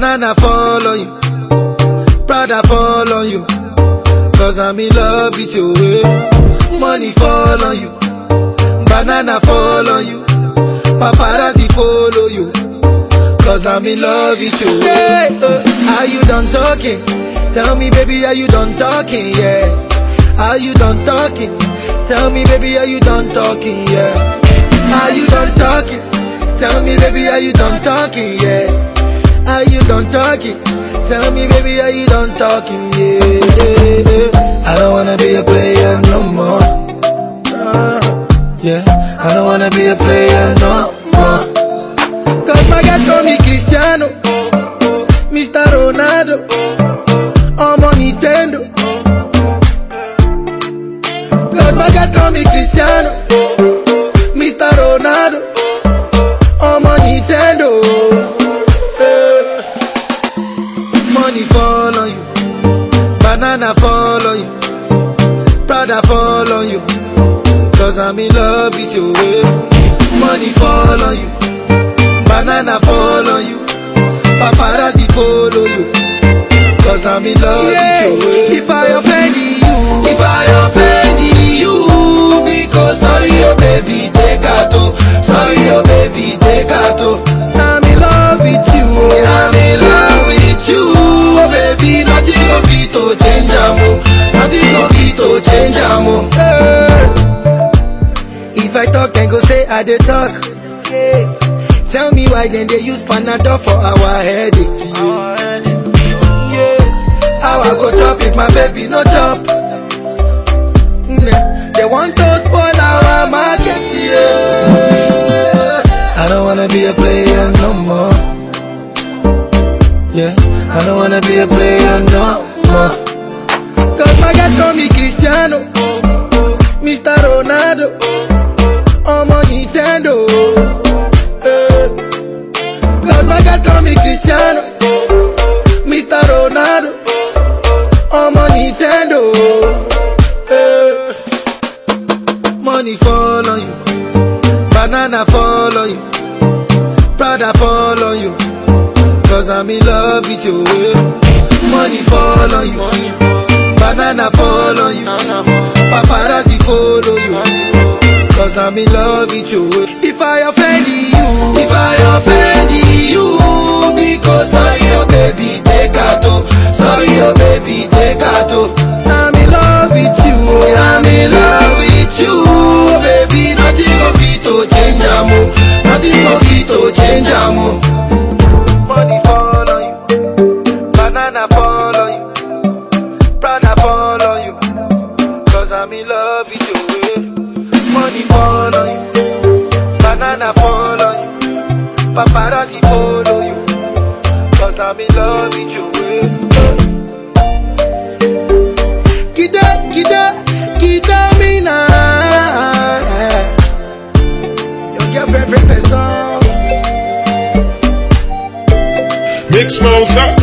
Banana fall on you. Prada fall on you. Cause I'm in love with you. Money fall on you. Banana fall on you. Paparazzi follow you. Cause I'm in love with you. Hey, uh, are you done talking? Tell me, baby, are you done talking? Yeah. Are you done talking? Tell me, baby, are you done talking? Yeah. Are you done talking? Tell me, baby, are you done talking? Yeah. Are you done talking? Tell me, baby, are you done talking? Yeah. I don't wanna be a player no more. Yeah. I don't wanna be a player no more. Cause my guys call me Cristiano, Mr. Ronaldo, I'm on Nintendo. Cause my guys call me Cristiano, banana fall on you, Prada fall on you. Cause I'm in love with you. eh. Money fall on you. Banana fall on you. Paparazzi follow you. Cause I'm in love with you. If I offend you, if I offend you, because sorry, oh baby, I talk, then go say I dey talk. Yeah. Tell me why then they use Panadol for our headache. Yeah. How I go chop if my baby no chop? They want to spoil our market. Yeah. I don't wanna be a player no more. Yeah. I don't wanna be a player no more. Cause my guys call me Cristiano, Mr. Ronaldo. Eh. Money fall on you, banana fall on you, Prada fall on you. Cause I'm in love with you. eh. Money fall on you, banana fall on you, paparazzi follow you. Cause I'm in love with you. If I offend you, money follow you. Banana follow you. Paparazzi follow you. Cause I'm in love with you. Kita kita kita mina. You're your favorite person. Big smiles up.